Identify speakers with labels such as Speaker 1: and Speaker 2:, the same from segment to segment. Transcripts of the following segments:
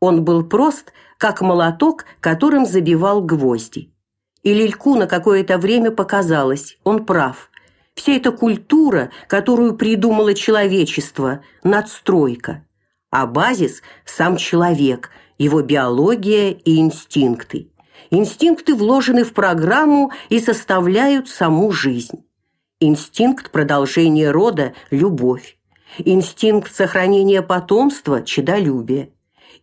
Speaker 1: Он был прост, как молоток, которым забивал гвозди. И Лильку на какое-то время показалось, он прав. Вся эта культура, которую придумало человечество, надстройка, а базис сам человек, его биология и инстинкты. Инстинкты вложены в программу и составляют саму жизнь. Инстинкт продолжения рода любовь. Инстинкт сохранения потомства чадолюбие.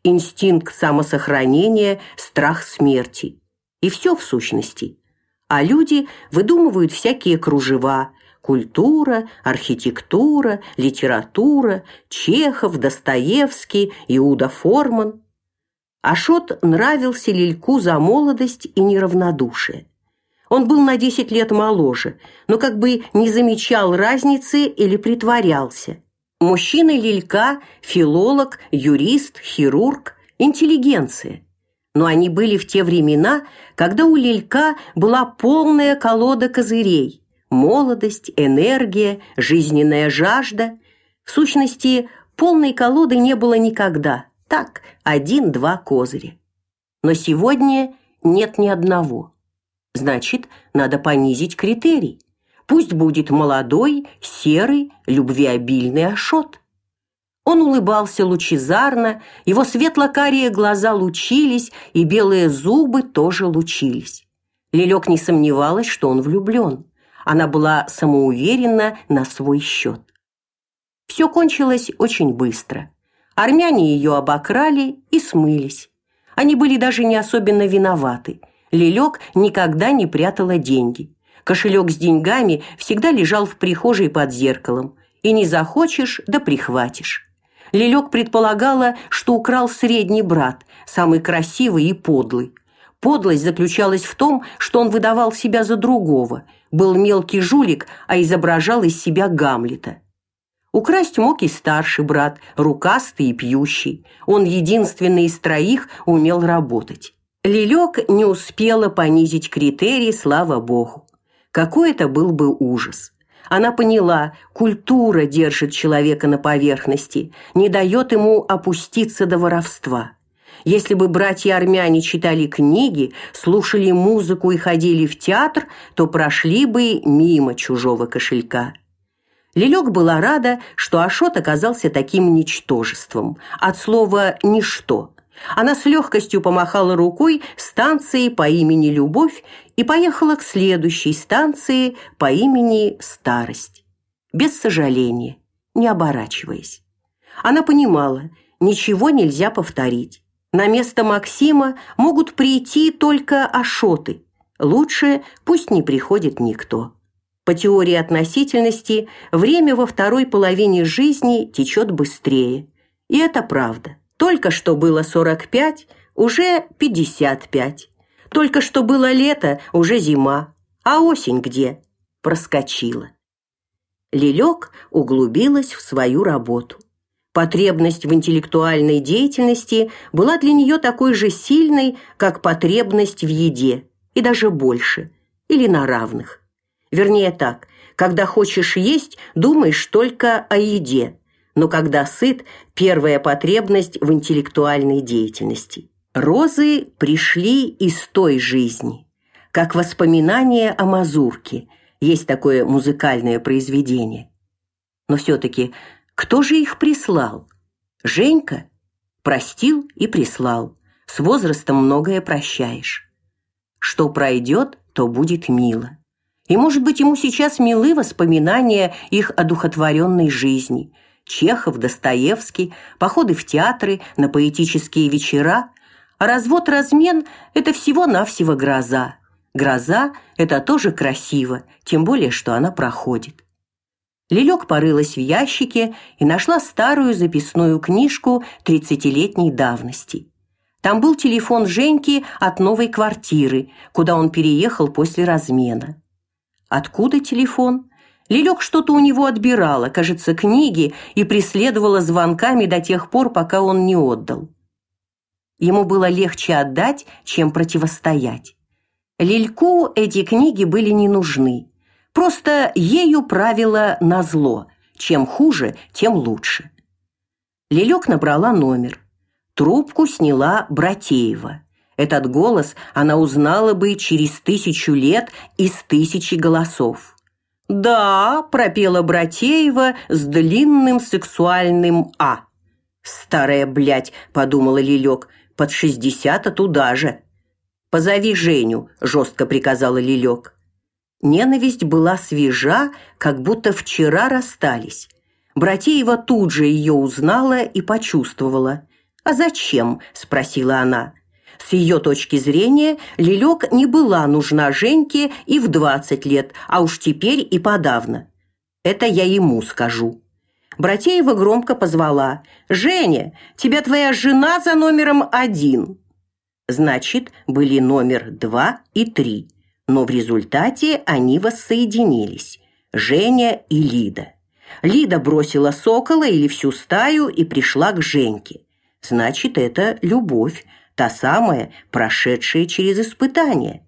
Speaker 1: Инстинкт самосохранения страх смерти. И все в сущности. А люди выдумывают всякие кружева: культура, архитектура, литература, Чехов, Достоевский, Иуда Форман. Ашот нравился Лильку за молодость и неравнодушие. Он был на 10 лет моложе, но как бы не замечал разницы или притворялся. Мужчина Лилька филолог, юрист, хирург, интеллигенция. Но они были в те времена, когда у Лилька была полная колода козырей: молодость, энергия, жизненная жажда. В сущности, полной колоды не было никогда. Так, один-два козыря. Но сегодня нет ни одного. Значит, надо понизить критерий. Пусть будет молодой, серый, любвеобильный Ашот. Он улыбался лучезарно, его светло-карие глаза лучились, и белые зубы тоже лучились. Лилек не сомневалась, что он влюблен. Она была самоуверена на свой счет. Все кончилось очень быстро. Армяне ее обокрали и смылись. Они были даже не особенно виноваты. Лилек никогда не прятала деньги. Кошелек с деньгами всегда лежал в прихожей под зеркалом, и не захочешь, да прихватишь. Лилек предполагала, что украл средний брат, самый красивый и подлый. Подлость заключалась в том, что он выдавал себя за другого, был мелкий жулик, а изображал из себя Гамлета. Украсть мог и старший брат, рукастый и пьющий. Он единственный из троих умел работать. Лилек не успела понизить критерии, слава богу. Какой это был бы ужас. Она поняла, культура держит человека на поверхности, не дает ему опуститься до воровства. Если бы братья-армяне читали книги, слушали музыку и ходили в театр, то прошли бы мимо чужого кошелька. Лилек была рада, что Ашот оказался таким ничтожеством, от слова ничто. Она с легкостью помахала рукой станции по имени Любовь и поехала к следующей станции по имени Старость, без сожаления, не оборачиваясь. Она понимала, ничего нельзя повторить. На место Максима могут прийти только ашоты. Лучше пусть не приходит никто. По теории относительности, время во второй половине жизни течет быстрее. И это правда. Только что было 45, уже 55. Только что было лето, уже зима. А осень где? Проскочила. Лилек углубилась в свою работу. Потребность в интеллектуальной деятельности была для нее такой же сильной, как потребность в еде, и даже больше, или на равных. Вернее так, когда хочешь есть, думаешь только о еде, но когда сыт, первая потребность в интеллектуальной деятельности. Розы пришли из той жизни, как воспоминание о мазурке. Есть такое музыкальное произведение. Но все таки кто же их прислал? Женька простил и прислал. С возрастом многое прощаешь. Что пройдет, то будет мило. И, может быть, ему сейчас милы воспоминания их одухотворенной жизни – Чехов, Достоевский, походы в театры, на поэтические вечера, а развод-размен это всего-навсего гроза. Гроза это тоже красиво, тем более что она проходит. Лилек порылась в ящике и нашла старую записную книжку тридцатилетней давности. Там был телефон Женьки от новой квартиры, куда он переехал после размена. Откуда телефон? Лилек что-то у него отбирала, кажется, книги, и преследовала звонками до тех пор, пока он не отдал. Ему было легче отдать, чем противостоять. Лильку эти книги были не нужны. Просто ею правило назло. Чем хуже, тем лучше. Лилек набрала номер. Трубку сняла Братеева. Этот голос она узнала бы через тысячу лет из тысячи голосов. «Да», – пропела Братеева с длинным сексуальным «а». «Старая блядь», – подумала Лилек, – «под шестьдесят, а туда же». «Позови Женю», – жестко приказала Лилек. Ненависть была свежа, как будто вчера расстались. Братеева тут же ее узнала и почувствовала. «А зачем?» – спросила она. С ее точки зрения, Лилек не была нужна Женьке и в двадцать лет, а уж теперь и подавно. Это я ему скажу. Братеева громко позвала. «Женя, тебя твоя жена за номером один». Значит, были номер два и три, но в результате они воссоединились. Женя и Лида. Лида бросила сокола или всю стаю и пришла к Женьке. Значит, это любовь, та самая, прошедшая через испытания.